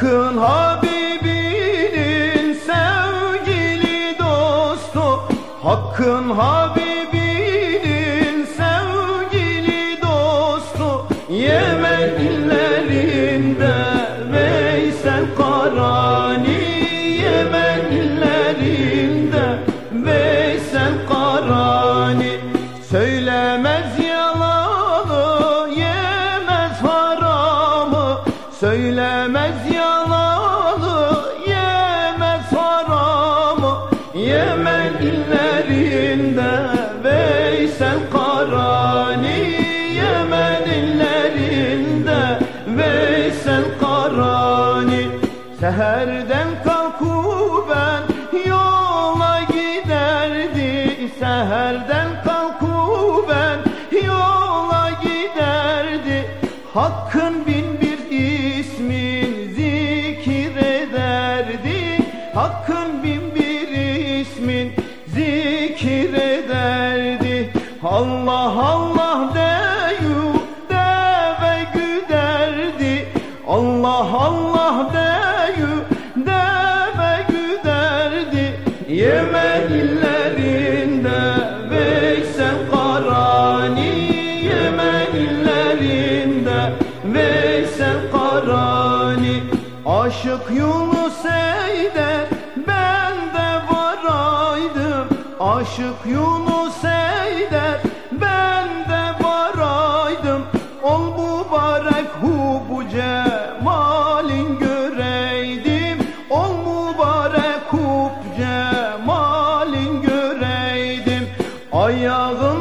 Sakın Habibinin sevgili dostu. Hakkın Habib illerinde Veysel Karani Yemen illerinde Veysel Karani. Seherden kalkup ben yola giderdi Seherden kalkup ben yola giderdi. Hakkın bin bir ismin zikrederdi Hakkın zikrederdi. Allah Allah deyu deve güderdi. Allah Allah deyu deve güderdi. Yemen illerinde Veysel Karani. Yemen illerinde Veysel Karani. Aşık Yunus eyder Aşık Yunus Eyder ben de varaydım. Ol mübarek hubu cemalin göreydim. Ol mübarek hub cemalin göreydim. Ayağım